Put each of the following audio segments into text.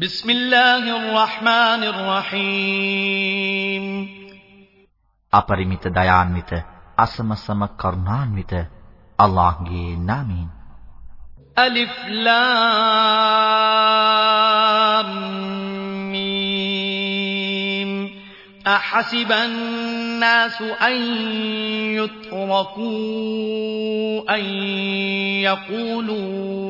بسم الله الرحمن الرحيم අපරිමිත දයාන්විත අසමසම කරුණාන්විත අල්ලාහ්ගේ නාමයෙන් ألف لام ميم أحسب الناس أن يتركوا أن يقولوا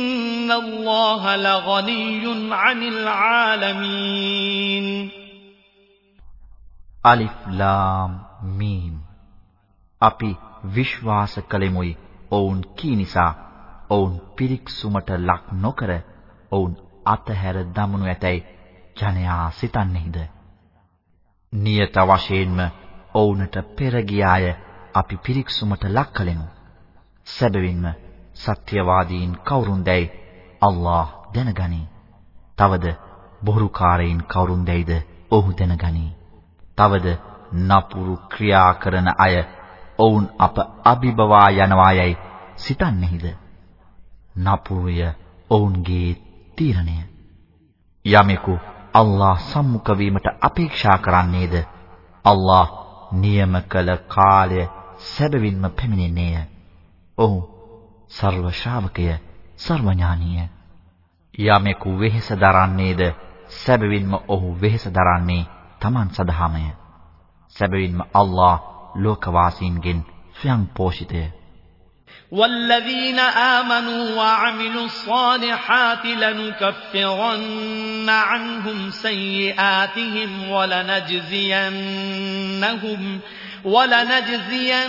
الله لغني عن العالمين ألف لام ميم අපි විශ්වාස කළෙමුයි ඔවුන් කී නිසා ඔවුන් පිරික්සුමට ලක් නොකර ඔවුන් අතහැර දමනු ඇතැයි ජනයා සිතන්නේද නියත වශයෙන්ම ඔවුන්ට පෙර ගියාය අපි පිරික්සුමට ලක් කලෙමු සැබවින්ම සත්‍යවාදීන් කවුරුන්දැයි අල්ලාහ් දැනගනී තවද බොරුකාරයින් කවුරුන්දැයිද ඔහු දැනගනී තවද නපුරු ක්‍රියා කරන අය ඔවුන් අප අභිබවා යනවායයි සිතන්නේහිද? නපුරුය ඔවුන්ගේ තීරණය. යමෙකු අල්ලාහ් සම්මුඛ වීමට අපේක්ෂා කරන්නේද? අල්ලාහ් නියම කළ කාලය සැබවින්ම පැමිණෙන්නේය. ඔහු සර්ව ශ්‍රාවකය, සර්ව ඥානීය. යමෙකු වෙහෙස දරන්නේද? සැබවින්ම ඔහු වෙහෙස දරන්නේ Taman සදහාමය. සැබවින්ම අල්ලාහ් ලෝකවාසීන්ගෙන් ස්වයං පෝෂිතය. والذين آمنوا وعملوا الصالحات لنكفرن عنهم سيئاتهم ولنجزينهم ولنجزينهم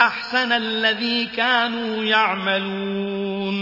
أحسن الذي كانوا يعملون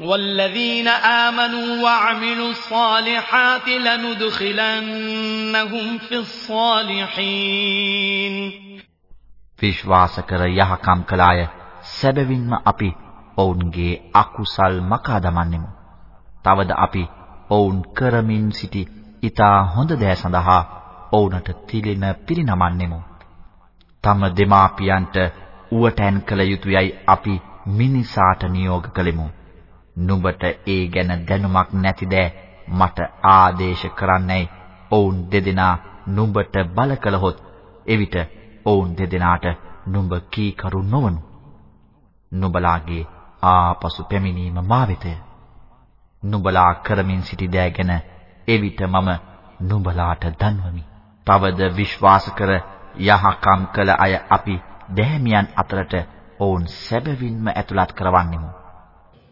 والذين آمنوا وعملوا الصالحات لندخلنهم في الصالحين විශ්වාස කර යහකම් කළ අය සැබවින්ම අපි ඔවුන්ගේ අකුසල් මකා දමන්නෙමු. තවද අපි ඔවුන් කරමින් සිටි ඊතා හොඳ දෑ සඳහා ඔවුන්ට තිලින පිරිනමන්නෙමු. තම දෙමාපියන්ට උවටැන් කළ යුතුයයි අපි මිනිසාට නියෝග කළෙමු. නුඹට ඒ ගැන දැනුමක් නැතිද මට ආදේශ කරන්නයි ඔවුන් දෙදෙනා නුඹට බල කළහොත් එවිට ඔවුන් දෙදෙනාට නුඹ කීකරු නොවනු. නුඹලාගේ ආපසු පැමිණීම මා වෙතය. නුඹලා කරමින් සිටි දෑ ගැන එවිට මම නුඹලාට දන්වමි. තවද විශ්වාස කර යහකම් කළ අය අපි දැහැමියන් අතරට ඔවුන් සැබවින්ම ඇතුළත් කරවන්නෙමු.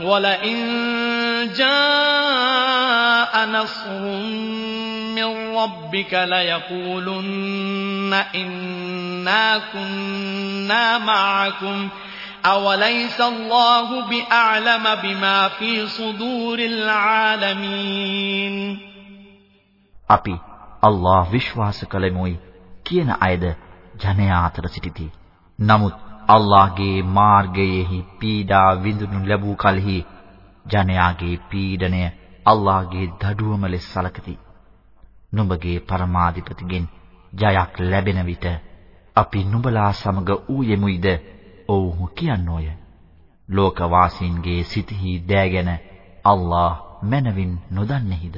ولئن جاء نصر من ربك ليقولن إنا كنا معكم أوليس الله بأعلم بما في صدور العالمين අපි අල්ලාහ් විශ්වාස කළෙමුයි කියන අයද ජනයා අතර සිටිති. නමුත් අල්ලාහගේ මාර්ගයේහි පීඩා විඳුනු ලැබූ කලෙහි ජනයාගේ පීඩනය අල්ලාහගේ දඩුවම ලෙස සලකති. නුඹගේ පරමාධිපතිගෙන් ජයක් ලැබෙන විට අපි නුඹලා සමග ඌයෙමුයිද? ඔව්හු කියන්නෝය. ලෝකවාසීන්ගේ සිතෙහි දෑගෙන අල්ලාහ් මනවින් නොදන්නේහිද?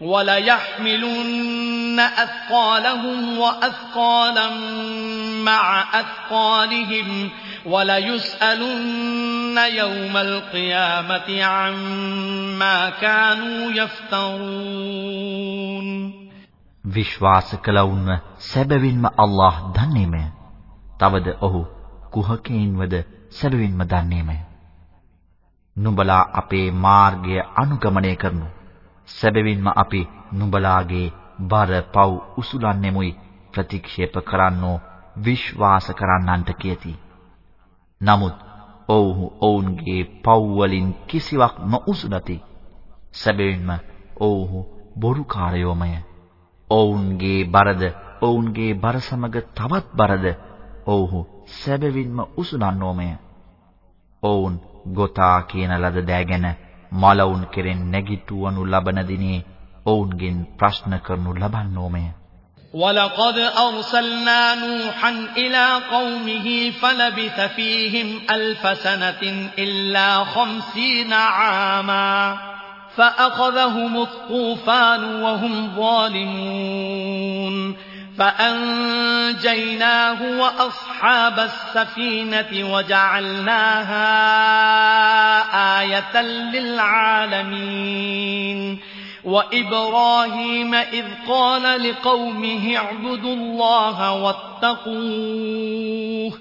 وَلَيَحْمِلُنَّ أَثْقَالَهُمْ وَأَثْقَالًا مَعَ أَثْقَالِهِمْ وَلَيُسْأَلُنَّ يَوْمَ الْقِيَامَةِ عَمَّا كَانُوا يَفْتَرُونَ විශ්වාස කළවුන්ව සැබවින්ම අල්ලාහ් දන්නේමය. තවද ඔහු කුහකයින්වද සැබවින්ම දන්නේමය. නුඹලා අපේ මාර්ගය අනුගමනය කරනු. සැබවින්ම අපි නුඹලාගේ බර පව් උසුලන්නෙමුයි ප්‍රතික්ෂේප කරන්නෝ විශ්වාස කරන්නන්ට කියති. නමුත් ඔව්හු ඔවුන්ගේ පව් වලින් කිසිවක් නොඋසුලති. සැබවින්ම ඔව්හු බොරුකාරයෝමය. ඔවුන්ගේ බරද ඔවුන්ගේ බර සමග තවත් බරද ඔව්හු සැබවින්ම උසුලන්නෝමය. ඔවුන් ගොතා කියන ලද දෑගෙන මලවුන් කෙරෙන් නැගිටවනු ලබන දිනේ ඔවුන්ගෙන් ප්‍රශ්න කරනු ලබන්නෝමය. وَلَقَدْ أَرْسَلْنَا نُوحًا إِلَى قَوْمِهِ فَلَبِثَ فِيهِمْ أَلْفَ سَنَةٍ إِلَّا خَمْسِينَ عَامًا فَأَخَذَهُمُ الطُّوفَانُ وَهُمْ ظَالِمُونَ فأنجيناه وأصحاب السفينة وجعلناها آية للعالمين وإبراهيم إذ قال لقومه اعبدوا الله واتقوه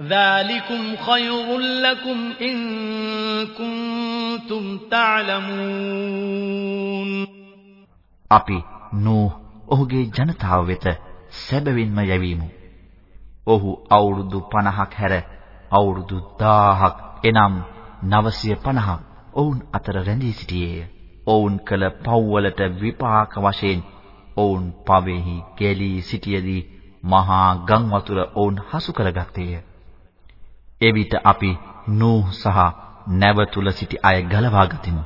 ذلكم خير لكم إن كنتم تعلمون අපි නූහ් ඔහුගේ ජනතාව වෙත සැබවින්ම යැවීමු. ඔහු අවුරුදු 50ක් හැර අවුරුදු 1000ක් එනම් 950ක් ඔවුන් අතර රැඳී සිටියේය. ඔවුන් කළ පව්වලට විපාක වශයෙන් ඔවුන් පවෙහි ගැලී සිටියේදී මහා ගම් වතුර ඔවුන් හසු කරගත්තේය. එවිට අපි නූහ් සහ නැව තුල සිටි අය ගලවා ගතිමු.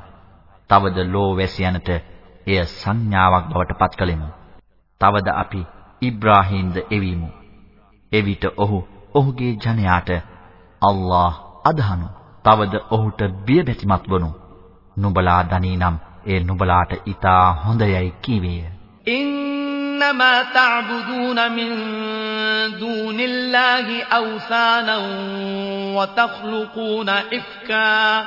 තවද ලෝ වැසියනට එය සංඥාවක් බවට පත් කළෙමු. තවද අපි ඉබ්‍රාහීම්ද එවීමු. එවිට ඔහු ඔහුගේ ජනයාට අල්ලාහ් අදහනු. තවද ඔහුට බියබැතිමත් වනු. නුඹලා දනීනම් ඒ නුඹලාට ඊටා හොඳයයි කීවේය. إنما تعبدون من دون الله أوثانا وتخلقون إفكا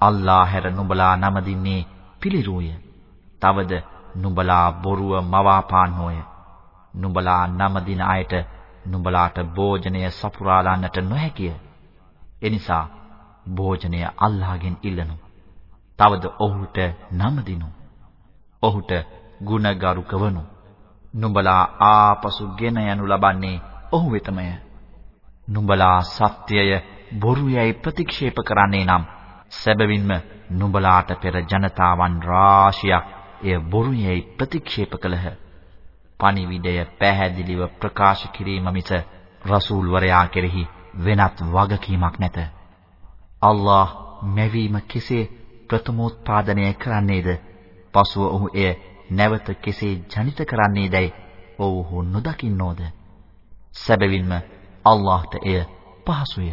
අල්ලා හැර නුඹලා නමදින්නේ පිළිරුය. තවද නුඹලා බොරුව මවාපාන්නෝය. නුඹලා නම දින අයට නුඹලාට භෝජනය සපුරාලන්නට නොහැකිය. එනිසා භෝජනය අල්ලාහගෙන් ඉල්ලනු. තවද ඔහුට නම දිනු. ඔහුට ගුණගරුක වනු. නුඹලා ආපසු ගෙන යනු ලබන්නේ ඔහු වෙතමය. නුඹලා සත්‍යය බොරුයයි ප්‍රතික්ෂේප කරන්නේ නම් සැබවින්ම නුඹලාට පෙර ජනතාවන් රාශියක් එය බොරු යැයි ප්‍රතික්ෂේප කළහ. පණිවිඩය පැහැදිලිව ප්‍රකාශ කිරීම මිස රසූල් වරයා කෙරෙහි වෙනත් වගකීමක් නැත. අල්ලාහ් මැවීම කෙසේ ප්‍රථමෝත්පාදනය කරන්නේද? පසුව ඔහු එය නැවත කෙසේ ජනිත කරන්නේදයි ඔව්හු නොදකින්නෝද? සැබවින්ම අල්ලාහ්ට එය පහසුය.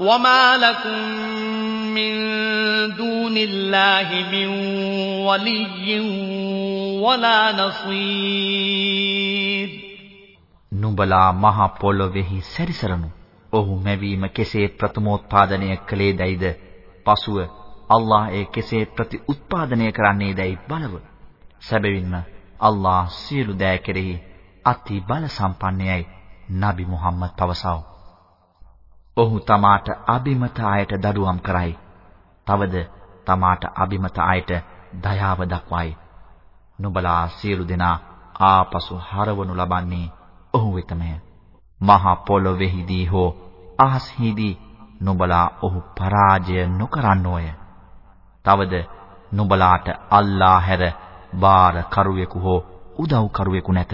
وما لكم من دون الله من ولي ولا نصير නුඹලා මහ පොළොවේහි සැරිසරනු. ඔහු මැවීම කෙසේ ප්‍රථමෝත්පාදනය කළේදයිද? පසුව අල්ලාහ් ඒ කෙසේ ප්‍රතිඋත්පාදනය කරන්නේදයි බලව. සැබවින්ම අල්ලාහ් සියලු දෑ කෙරෙහි අති බල සම්පන්නයයි. නබි මුහම්මද් පවසව. ඔහු තමාට අබිමත අයට දඩුවම් කරයි. තවද තමාට අබිමත අයට දයාව දක්වයි. නුඹලා සියලු දෙනා ආපසු හරවනු ලබන්නේ ඔහු වෙතමය. මහ පොළොවේහිදී හෝ අහස්හිදී නුඹලා ඔහු පරාජය නොකරන්නෝය. තවද නුඹලාට අල්ලා හැර බාර කරුවෙකු හෝ උදව් කරුවෙකු නැත.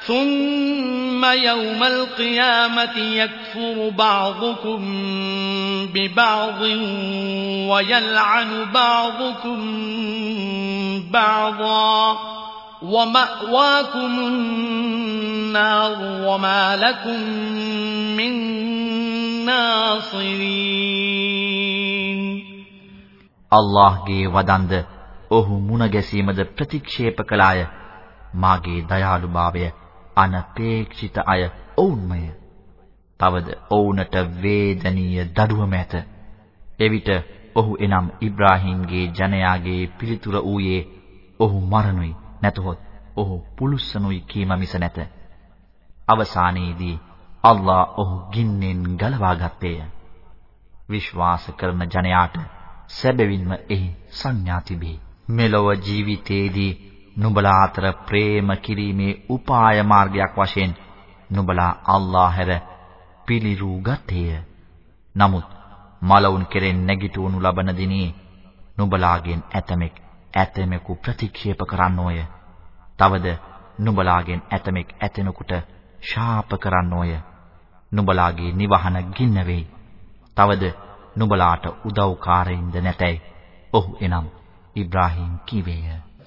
ثم يوم القيامة يكفر بعضكم ببعض ويلعن بعضكم بعضا ومأواكم النار وما لكم من ناصرين අල්ලාහ්ගේ වදන්ද ඔහු මුණ ගැසීමද ප්‍රතික්ෂේප කළාය මාගේ දයාලුභාවය අනපේක්ෂිත අය ඔවුන්මය. තවද ඔවුන්ට වේදනීය දඩුවම ඇත. එවිට ඔහු එනම් ඉබ්‍රාහීම්ගේ ජනයාගේ පිළිතුර ඌයේ ඔහු මරණුයි නැතහොත් ඔහු පුලුස්සනුයි කීම මිස නැත. අවසානයේදී අල්ලා ඔහු ගින්නෙන් ගලවා ගත්තේය. විශ්වාස කරන ජනයාට සැබවින්ම එහි සංඥා තිබේ. මෙලොව ජීවිතයේදී නුඹලා අතර ප්‍රේම කිරීමේ උපාය මාර්ගයක් වශයෙන් නුඹලා අල්ලාහ හැර පිළිරූ ගත්තේය. නමුත් මලවුන් කෙරෙන් නැගිටවනු ලබන දිනේ නුඹලාගෙන් ඇතමෙක් ඇතමෙකු ප්‍රතික්ෂේප කරන්නෝය. තවද නුඹලාගෙන් ඇතමෙක් ඇතෙනෙකුට ශාප කරන්නෝය. නුඹලාගේ නිවහන ගින්න වෙයි. තවද නුඹලාට උදව්කාරයින්ද නැතයි. ඔහු එනම් ඉබ්‍රාහීම් කීවේය.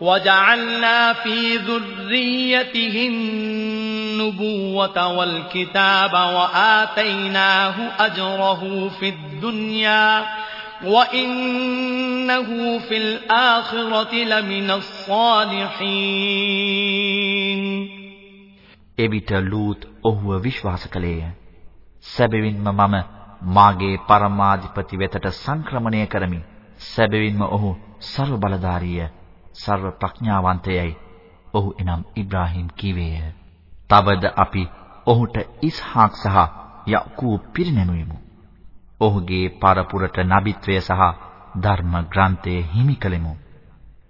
وجعلنا في ذريته النبوة والكتاب وآتيناه أجره في الدنيا وإنه في الآخرة لمن الصالحين එවිට ලූත් ඔහුව විශ්වාස කළේය. සැබවින්ම මම මාගේ පරමාධිපති වෙතට සංක්‍රමණය කරමි. සැබවින්ම ඔහු ਸਰබ ਸਰව ප්‍රඥාවන්තයයි. ඔහු එනම් ඉබ්‍රාහීම් කීවේය. තවද අපි ඔහුට ඉස්හාක් සහ යක්ූබ් පිරිනැමුවෙමු. ඔහුගේ පරපුරට නබිත්වය සහ ධර්ම ග්‍රන්ථය හිමි කලෙමු.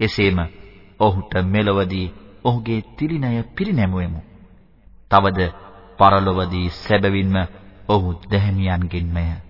එසේම ඔහුට මෙලොවදී ඔහුගේ තිරිනය පිරිනැමුවෙමු. තවද පරලොවදී සැබවින්ම ඔහු දැහැමියන්ගෙන්මය.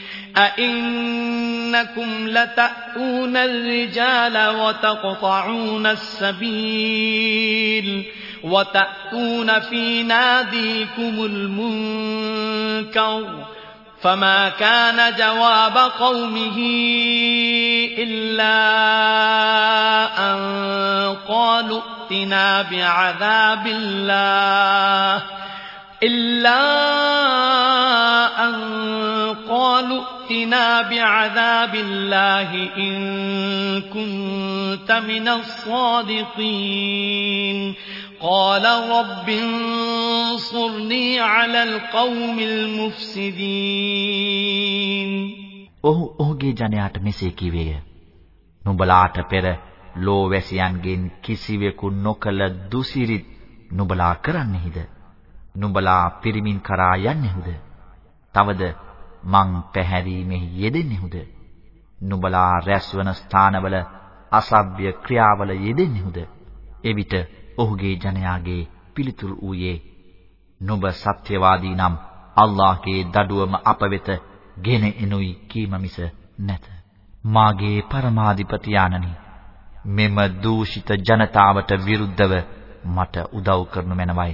أئنكم لتأتون الرجال وتقطعون السبيل وتأتون في ناديكم المنكر فما كان جواب قومه إلا أن قالوا ائتنا بعذاب الله إلا أن قالوا ائتنا بعذاب الله إن كنت من الصادقين قال رب انصرني على القوم المفسدين ඔහු ඔහුගේ ජනයාට මෙසේ කිවේය. නුඹලාට පෙර ලෝවැසියන්ගෙන් කිසිවෙකු නොකල දුසිරිත් නුඹලා කරන්නෙහිද? නුඹලා පිරිමින් කරා යන්නේහුද? තවද මං පැහැරීමෙහි යෙදෙන්නේහුද? නුඹලා රැස්වන ස්ථානවල අසභ්‍ය ක්‍රියාවල යෙදෙන්නේහුද? එවිට ඔහුගේ ජනයාගේ පිළිතුරු ඌයේ නුඹ සත්‍යවාදී නම් අල්ලාහගේ දඩුවම අප වෙත ගෙන එනුයි කීම මිස නැත. මාගේ පරමාධිපති ආනනි මෙම දූෂිත ජනතාවට විරුද්ධව මට උදව් කරනු මැනවයි.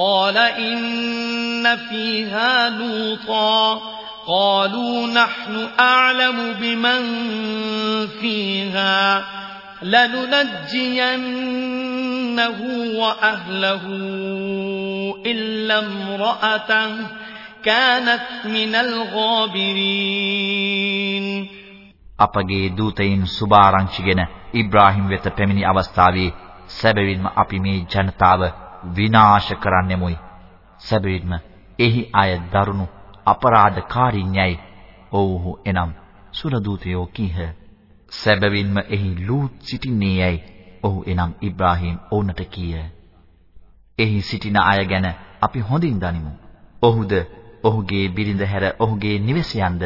قال إن فيها لوطا قالوا نحن أعلم بمن فيها لننجينه وأهله إلا امرأته كانت من الغابرين අපගේ දූතයින් සුභාරංචිගෙන ඉබ්‍රාහිම් වෙත පැමිණි අවස්ථාවේ සැබවින්ම අපි මේ ජනතාව විනාශ කරන්නෙමුයි. සැබවින්ම එහි අය දරුණු අපරාධකාරීන්යයි. ඔව්හු එනම් සුරදූතයෝ කීහ. සැබවින්ම එහි ලූත් සිටින්නේයයි. ඔහු එනම් ඉබ්‍රාහීම් ඔවුන්ට කීය. එහි සිටින අය ගැන අපි හොඳින් දනිමු. ඔහුද ඔහුගේ බිරිඳ හැර ඔහුගේ නිවසයන්ද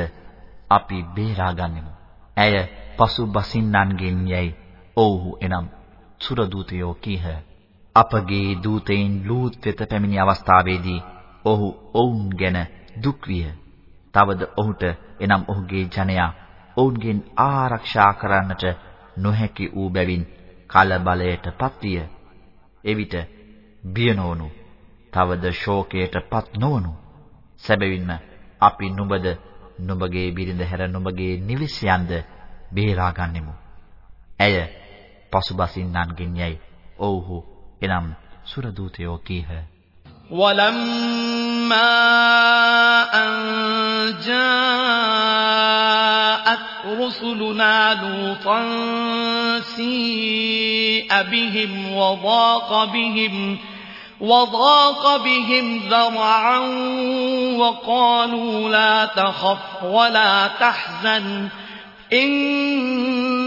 අපි බේරා ගන්නෙමු. ඇය පසු බසින්නන්ගෙන් යයි. ඔව්හු එනම් සුරදූතයෝ කීහ. අපගේ දූතයින් ලූත් වෙත පැමිණි අවස්ථාවේදී ඔහු ඔවුන් ගැන දුක් විය. තවද ඔහුට එනම් ඔහුගේ ජනයා ඔවුන්ගෙන් ආරක්ෂා කරන්නට නොහැකි වූ බැවින් කලබලයට පත්විය. එවිට බිය නොවනු, තවද ශෝකයට පත් නොවනු. සැබවින්ම අපි නුඹද නුඹගේ බිරිඳ හැර නුඹගේ නිවිසයන්ද බේරා ගන්නෙමු. ඇය පසුබසින්නන්ගෙන් යයි. ඔව්හු එනම් සුර දූතයෝ කීහ. ولما أن جاءت رسلنا لوطا سيء بهم وضاق بهم وضاق بهم ذرعا وقالوا لا تخف ولا تحزن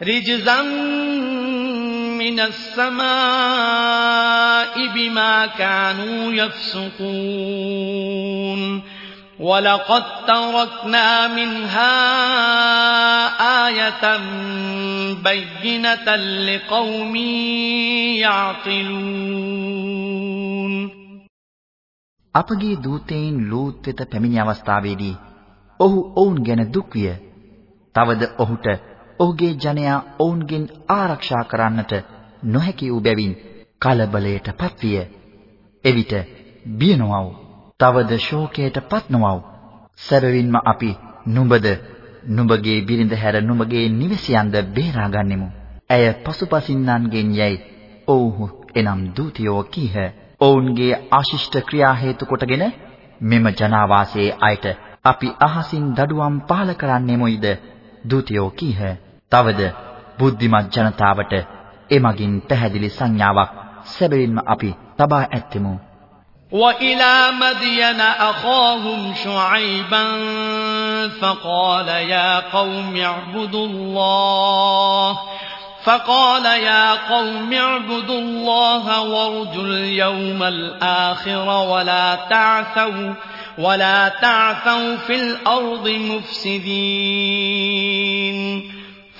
رجزا من السماء بما كانوا يفسقون ولقد تركنا منها آية بينة لقوم يعقلون අපගේ දූතයින් ලූත් වෙත පැමිණි අවස්ථාවේදී ඔහු ඔවුන් ගැන දුක් විය. තවද ඔහුට ඔහුගේ ජනයා ඔවුන්ගෙන් ආරක්ෂා කරන්නට නොහැකි වූ බැවින් කලබලයට පත්විය. එවිට බිය නොවව්. තවද ශෝකයට පත් නොවව්. සැබවින්ම අපි නුඹද නුඹගේ බිරිඳ හැර නුඹගේ නිවසියන්ද බේරා ගන්නෙමු. ඇය පසුපසින්නන්ගෙන් යයි. ඔව්හු එනම් දූතියෝ කීහ. ඔවුන්ගේ ආශිෂ්ට ක්‍රියා හේතු කොටගෙන මෙම ජනාවාසයේ අයට අපි අහසින් දඩුවම් පහල කරන්නෙමුයිද දූතියෝ කීහ. තවද බුද්ධිමත් ජනතාවට එමගින් පැහැදිලි සංඥාවක් සැබවින්ම අපි තබා ඇත්තෙමු. وإلى مدين أخاهم شعيبا فقال يا قوم اعبدوا الله فقال يا قوم اعبدوا الله وارجوا اليوم الآخر ولا تعثوا ولا تعثوا في الأرض مفسدين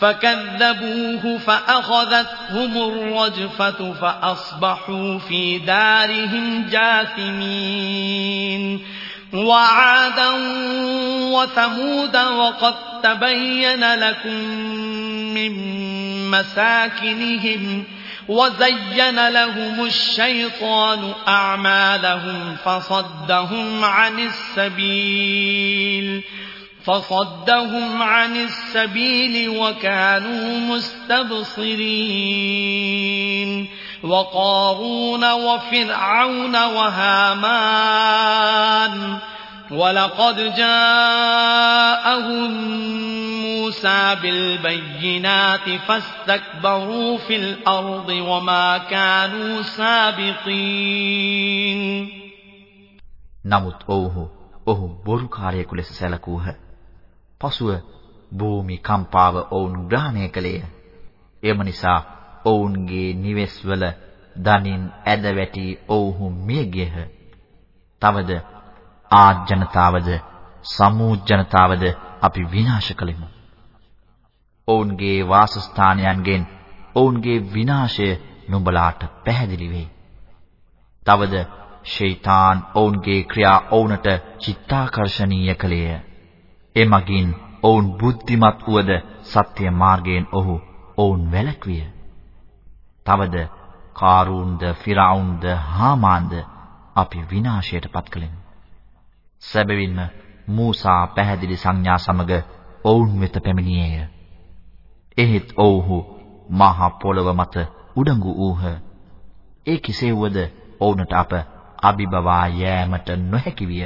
فكذبوه فأخذتهم الرجفة فأصبحوا في دارهم جاثمين. وعادا وثمود وقد تبين لكم من مساكنهم وزين لهم الشيطان أعمالهم فصدهم عن السبيل. فصدهم عن السبيل وكانوا مستبصرين وقارون وفرعون وهامان ولقد جاءهم موسى بالبينات فاستكبروا في الأرض وما كانوا سابقين නමුත් ඔව්හු ඔහු බොරුකාරයෙකු ලෙස සැලකූහ. පසුව භූමි කම්පාව ඔවුන් ග්‍රහණය කළේය. එම නිසා ඔවුන්ගේ නිවෙස්වල දනින් ඇද වැටි ඔවුහු මිය ගියහ. තවද ආජ් ජනතාවද සමූහ ජනතාවද අපි විනාශ කළෙමු. ඔවුන්ගේ වාසස්ථානයන්ගෙන් ඔවුන්ගේ විනාශය නුඹලාට පැහැදිලි වෙයි. තවද ෂයිතාන් ඔවුන්ගේ ක්‍රියා ඔවුන්ට චිත්තාකර්ෂණීය කළේය. එමගින් ඔවුන් බුද්ධිමත් වූද සත්‍ය මාර්ගයෙන් ඔහු ඔවුන් වැළැක්විය. තවද කාරූන්ද ෆිරාවුන්ද හාමාන්ද අපි විනාශයට පත් කළෙමු. සැබවින්ම මූසා පැහැදිලි සංඥා සමග ඔවුන් වෙත පැමිණියේය. එහෙත් ඔව්හු මහ පොළව මත උඩඟු වූහ. ඒ කෙසේ වුවද ඔවුන්ට අප අභිබවා යෑමට නොහැකි විය.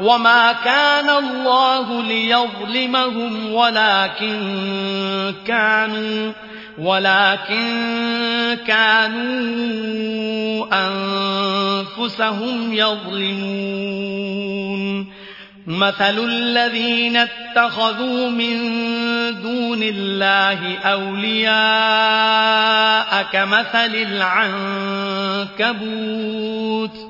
وما كان الله ليظلمهم ولكن كانوا ولكن كانوا أنفسهم يظلمون مثل الذين اتخذوا من دون الله أولياء كمثل العنكبوت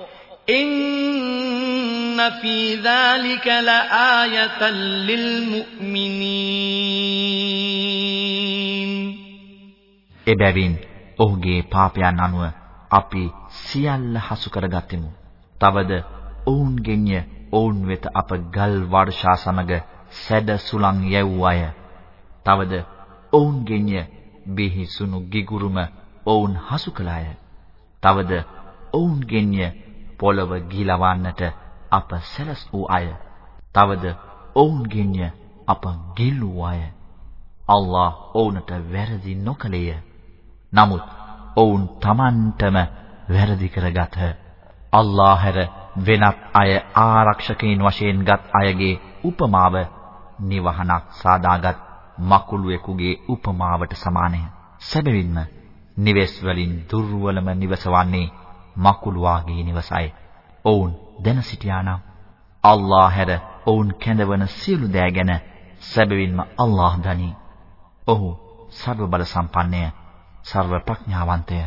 إن في ذلك لآية للمؤمنين එබැවින් ඔහුගේ පාපයන් අනුව අපි සියල්ල හසු කරගත්ෙමු. තවද ඔවුන්ගෙන්ය ඔවුන් වෙත අප ගල් වර්ෂා සමග සැඩ සුළං යැවූ අය. තවද ඔවුන්ගෙන්ය බිහිසුණු ගිගුරුම ඔවුන් හසු කළ අය. තවද ඔවුන්ගෙන්ය පොළව ගිලවන්නට අප සැලස් වූ අය. තවද ඔවුන්ගෙන්ය අප ගිල්ලූ අය. අල්ලාහ් ඔවුන්ට වැරදි නොකළේය. නමුත් ඔවුන් Tamanටම වැරදි කරගත්හ. අල්ලාහ් හැර වෙනත් අය ආරක්ෂකයින් වශයෙන් ගත් අයගේ උපමාව නිවහනක් සාදාගත් මකුළුවෙකුගේ උපමාවට සමානය. සැබවින්ම නිවෙස් වලින් දුර්වලම නිවසවන්නේ මකුළුවාගේ නිවසයි. ඔවුන් දැන සිටියානම් අල්ලාහ හැර ඔවුන් කැඳවන සියලු දෑ ගැන සැබවින්ම අල්ලාහ දනි. ඔහු සර්ව බල සම්පන්නය, සර්ව ප්‍රඥාවන්තය.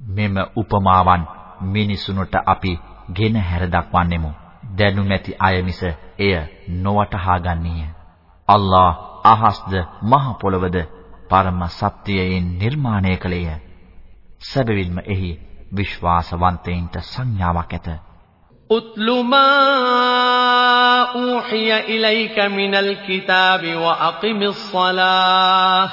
මෙම උපමාවන් මිනිසුන්ට අපි ගෙන හැර දක්වන්නෙමු. දැනුමැති අය මිස එය නොවටහා ගන්නේය. අල්ලාහ අහස්ද මහ පොළවද පරම සත්‍යයෙන් නිර්මාණය කළේය. සැබවින්ම එහි විශ්වාසවන්තයින්ට සංඥාවක් ඇත. أتل ما أوحي إليك من الكتاب وأقم الصلاة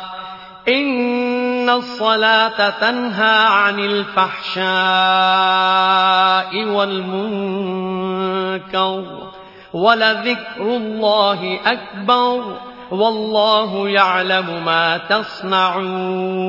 إن الصلاة تنهى عن الفحشاء والمنكر ولذكر الله أكبر والله يعلم ما تصنعون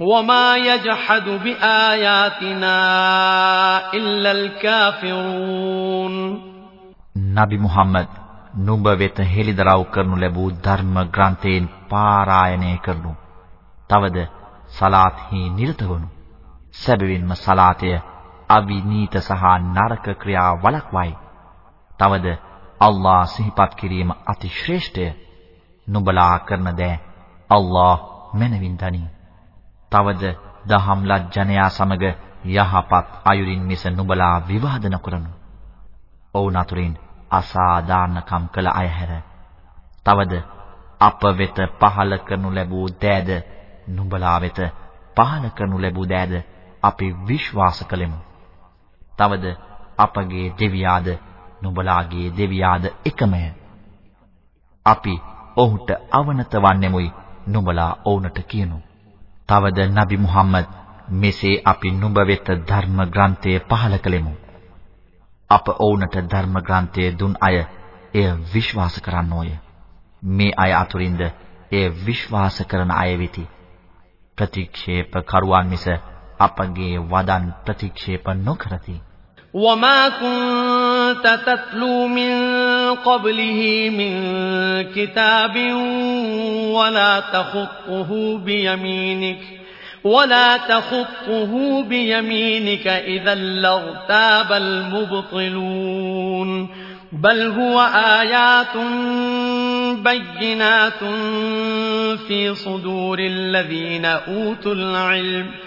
وما يجحد بآياتنا إلا الكافرون නබි මුහම්මද් නුඹ වෙත හෙළිදරව් කරනු ලැබූ ධර්ම ග්‍රන්ථයෙන් පාරායනය කරනු. තවද සලාත්හි නිරත වනු. සැබවින්ම සලාතය අවිනීත සහ නරක ක්‍රියා වළක්වයි. තවද අල්ලා සිහිපත් කිරීම අති ශ්‍රේෂ්ඨය. නුඹලා කරන දෑ අල්ලා මැනවින් දනී. තවද දහම්ලත් ජනයා සමග යහපත් අයුරින් මිස නුඹලා විවාද නොකරනු. ඔවුන් අතුරින් අසාධාරණකම් කළ අය හැර. තවද අප වෙත පහල කරනු ලැබූ දෑද නුඹලා වෙත පහල කරනු ලැබූ දෑද අපි විශ්වාස කළෙමු. තවද අපගේ දෙවියාද නුඹලාගේ දෙවියාද එකමය. අපි ඔහුට අවනත වන්නෙමුයි නුඹලා ඔවුන්ට කියනු. තවද නබි මුහම්මද් මෙසේ අපි නුඹ වෙත ධර්ම ග්‍රන්ථය පහල කළෙමු. අප ඔවුන්ට ධර්ම ග්‍රන්ථය දුන් අය එය විශ්වාස කරන්නෝය. මේ අය අතුරින්ද එය විශ්වාස කරන අය වෙති. ප්‍රතික්ෂේප කරුවන් මිස අපගේ වදන් ප්‍රතික්ෂේප නොකරති. وما كنت تتلو من قبله من كتاب ولا تخطه بيمينك ولا تخطه بيمينك إذا لارتاب المبطلون بل هو آيات بينات في صدور الذين أوتوا العلم ۖ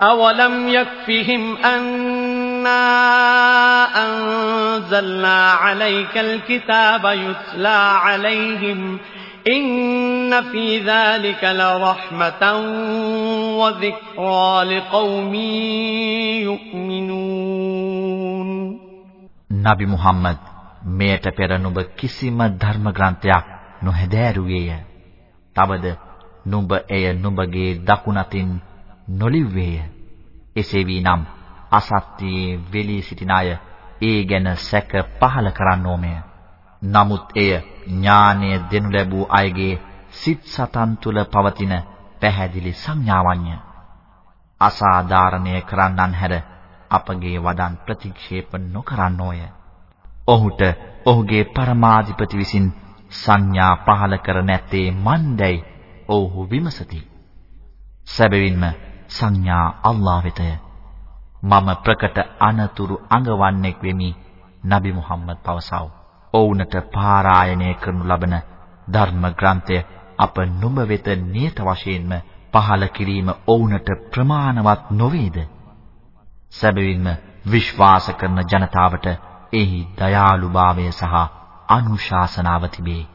أولم يكفهم أنا أنزلنا عليك الكتاب يتلى عليهم إن في ذلك لرحمة وذكرى لقوم يؤمنون නබි මුහම්මද් මෙයට පෙර නුඹ කිසිම ධර්ම ග්‍රන්ථයක් නොහැදෑරුවේය. තවද නුඹ එය නුඹගේ දකුණතින් නොලිව්වේය. එසේ වීනම් අසත්‍යයේ වෙලී සිටින අය ඒ ගැන සැක පහල කරන්නෝමය. නමුත් එය ඥානය දෙනු ලැබූ අයගේ සිත් සතන් තුල පවතින පැහැදිලි සංඥාවන්ය. අසාධාරණය කරන්නන් හැර අපගේ වදන් ප්‍රතික්ෂේප නොකරනෝය. ඔහුට ඔහුගේ පරමාධිපති විසින් සංඥා පහල කර නැත්තේ මන්දයි ඔහු විමසති. සැබවින්ම සංඥා අල්ලාහ වෙතය. මම ප්‍රකට අනතුරු අඟවන්නෙක් වෙමි. නබි මුහම්මද් පවසව. ඔවුන්ට පාරායනය කරනු ලබන ධර්ම ග්‍රන්ථය අප නුඹ වෙත නියත වශයෙන්ම පහල කිරීම ඔවුන්ට ප්‍රමාණවත් නොවේද? සැබවින්ම විශ්වාස කරන ජනතාවට එහි දයාලුභාවය සහ අනුශාසනාව තිබේ.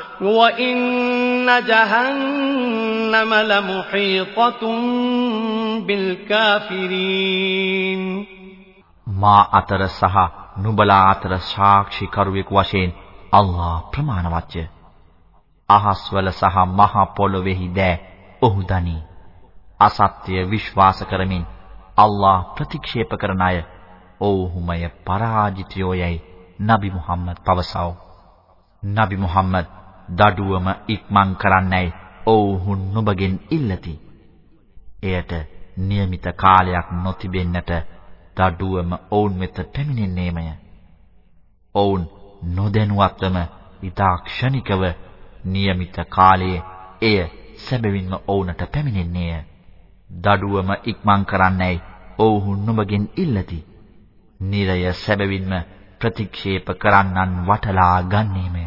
وإن جهنم لمحيطة بالكافرين මා අතර සහ නුඹලා අතර සාක්ෂි කරුවෙකු වශයෙන් අල්ලා ප්‍රමාණවත්ය. අහස්වල සහ මහ පොළොවේහි දෑ ඔහු දනි. අසත්‍ය විශ්වාස කරමින් අල්ලා ප්‍රතික්ෂේප කරන අය ඔව්හුමය පරාජිතයෝ යයි නබි මුහම්මද් පවසව. නබි මුහම්මද් දඩුවම ඉක්මන් කරන්නයි ඔවුහු නුඹගෙන් ඉල්ලති. එයට નિયમિત කාලයක් නොතිබෙන්නට දඩුවම ඔවුන් වෙත පැමිණෙන්නේමය. ඔවුන් නොදැනුවත්වම ඊතාක්ෂණිකව નિયમિત කාලයේ එය සැබවින්ම ඔවුන්ට පැමිණෙන්නේය. දඩුවම ඉක්මන් කරන්නයි ඔවුහු නුඹගෙන් ඉල්ලති. නිරය සැබවින්ම ප්‍රතික්ෂේප කරන්නන් වටලා ගන්නේමය.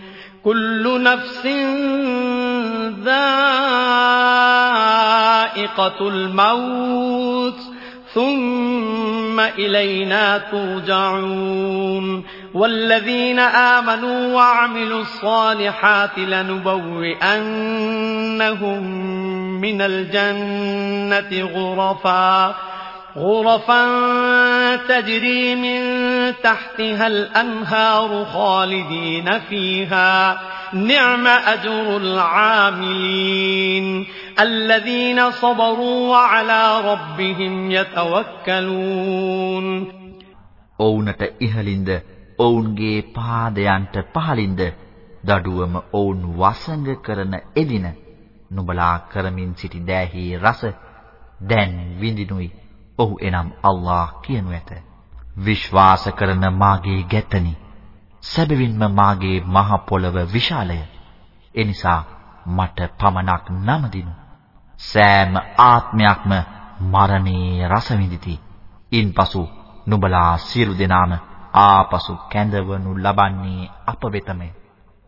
كل نفس ذائقة الموت ثم إلينا ترجعون. والذين آمنوا وعملوا الصالحات لنبوئنهم من الجنة غرفا. غرفا تجري من تحتها الأنهار خالدين فيها نعم أجر العاملين الذين صبروا وعلى ربهم يتوكلون ඔවුන්ට ඉහලින්ද ඔවුන්ගේ පාදයන්ට පහලින්ද දඩුවම ඔවුන් වසඟ කරන එදින නුඹලා කරමින් සිටි දෑහි රස දැන් විඳිනුයි ඔහු එනම් අල්ලාහ් කියනු ඇත. විශ්වාස කරන මාගේ ගැතනි සැබවින්ම මාගේ මහ පොළව විශාලය. එනිසා මට පමණක් නමදිනු. සෑම ආත්මයක්ම මරණේ රස විඳಿತಿ ඉන්පසු නුඹලා සියලු දෙනාම ආපසු කැඳවනු ලබන්නේ අප වෙතමයි.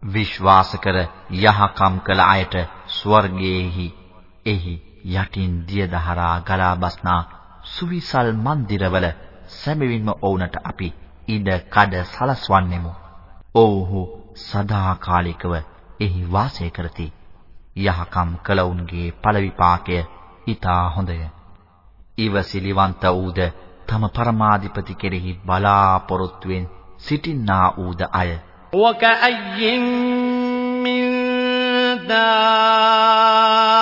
විශ්වාස කර යහකම් කළ අයට ස්වර්ගයේහි එහි යටින් දිය දහරා ගලා බස්නා සුවිසල් මන්දිරවල සැබවින්ම ඔවුන්ට අපි ඉඩ කඩ සලස්වන්නෙමු. ඔව්හු සදාකාලිකව එහි වාසය කරති. යහකම් කළවුන්ගේ ඵල විපාකය ඊටා හොඳය. ඊවසිලිවන්ත ඌද තම පරමාධිපති කෙරෙහි බලාපොරොත්තුෙන් සිටින්නා ඌද අය. وكأين من دابة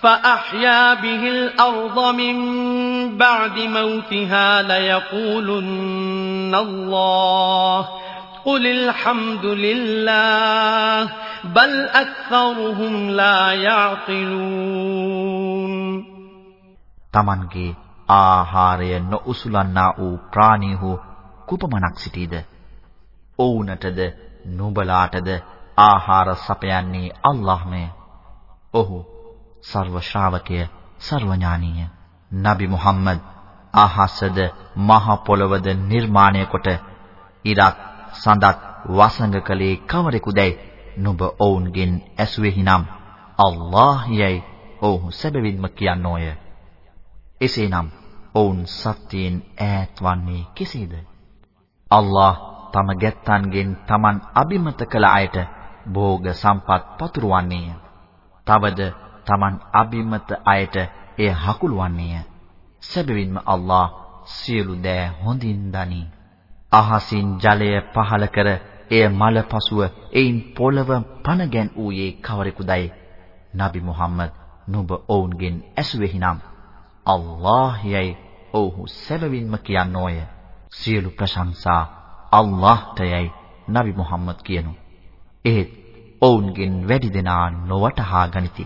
فأحيا به الأرض من بعد موتها ليقولن الله قل الحمد لله بل أكثرهم لا يعقلون තමන්ගේ ආහාරය නොඋසුලන්නා වූ ප්‍රාණීහු කුපමණක් සිටීද? ඔවුන්ටද නුඹලාටද ආහාර සපයන්නේ අල්ලාහ්මය. ඔහු සර්ව ශ්‍රාවකය සර්වඥානීය. නබි මුහම්මද් අහසද මහ පොළවද නිර්මාණය කොට ඉරත් සඳත් වසඟ කළේ කවරෙකුදැයි නුඹ ඔවුන්ගෙන් ඇසුවේහිනම් අල්ලාහ් යයි ඔවුහු සැබවින්ම කියනෝය. එසේනම් ඔවුන් සත්‍යයෙන් ඈත් වන්නේ කෙසේද? අල්ලාහ් තම ගැත්තන්ගෙන් Taman අබිමත කළ අයට භෝග සම්පත් පතුරවන්නේය. තවද Taman අබිමත අයට එය හකුලවන්නේය. සැබවින්ම අල්ලාහ් සියලු දෑ හොඳින් දනී. අහසින් ජලය පහල කර එය මල පසුව එයින් පොළව පනගැන් ඌයේ කවරෙකුදයි නබි මුහම්මද් නුඹ ඔවුන්ගෙන් ඇසුවේහිනම් අල්ලාහ් යයි ඔව්හු සැබවින්ම කියනෝය. සියලු ප්‍රශංසා අල්ලාහ්ටයයි නබි මුහම්මද් කියනු. එහෙත් ඔවුන්ගෙන් වැඩි දෙනා නොවටහා ගනිති.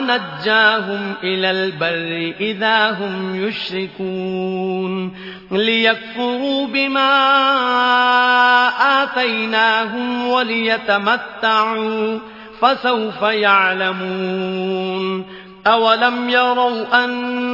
نجاهم إلى البر إذا هم يشركون ليكفروا بما آتيناهم وليتمتعوا فسوف يعلمون أولم يروا أن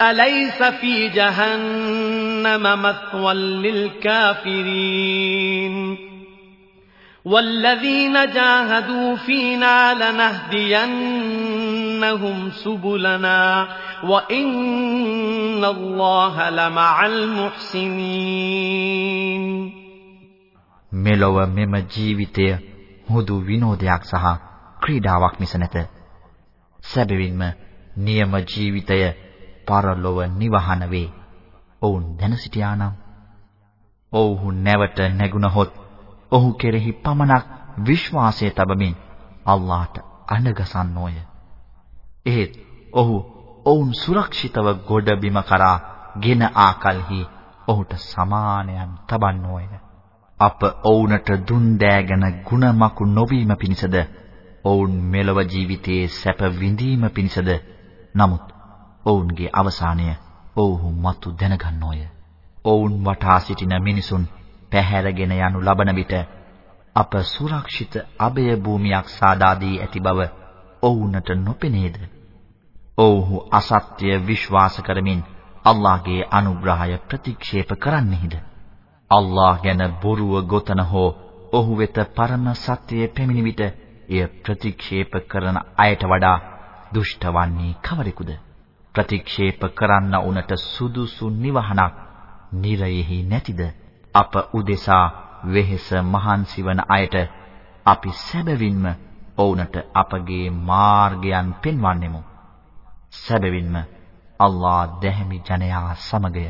أليس في جهنم مثوى للكافرين والذين جاهدوا فينا لنهدينهم سبلنا وإن الله لمع المحسنين මෙලොව මෙම ජීවිතය හුදු විනෝදයක් සහ ක්‍රීඩාවක් මිස නැත. සැබවින්ම නියම ජීවිතය පරලොව නිවහන වේ. ඔවුන් දැන සිටියානම් ඔව්හු නැවත නැගුණහොත් ඔහු කෙරෙහි පමණක් විශ්වාසය තබමින් අල්ලාහට අඬගසන්නෝය. එහෙත් ඔහු ඔවුන් සුරක්ෂිතව ගොඩ බිම කරා ගෙන ආකල්හි ඔහුට සමානයන් තබන්නෝය. අප ඔවුන්ට දුන් දෑගෙන ಗುಣමකු නොවීම පිණිසද ඔවුන් මෙලව ජීවිතයේ සැප විඳීම පිණිසද නමුත් ඔවුන්ගේ අවසානය ඔවුහු මතු දැනගන්නෝය. ඔවුන් වටා සිටින මිනිසුන් පැහැරගෙන යනු ලබන විට අප සුරක්ෂිත අභය භූමියක් සාදා දී ඇති බව ඔවුන්ට නොපෙනේද? ඔව්හු අසත්‍ය විශ්වාස කරමින් අල්ලාහගේ අනුග්‍රහය ප්‍රතික්ෂේප කරන්නෙහිද? අල්ලාහ ගැන බොරුව ගොතන හෝ ඔහු වෙත පරම සත්‍යය පැමිණි විට එය ප්‍රතික්ෂේප කරන අයට වඩා දුෂ්ට වන්නේ කවරෙකුද? ප්‍රතික්ෂේප කරන්න උනට සුදුසු නිවහනක් නිරයෙහි නැතිද? අප උදෙසා වෙහෙස මහන්සි වන අයට අපි සැබවින්ම ඔවුන්ට අපගේ මාර්ගයන් පෙන්වන්නෙමු. සැබවින්ම අල්ලා දැහැමි ජනයා සමගය.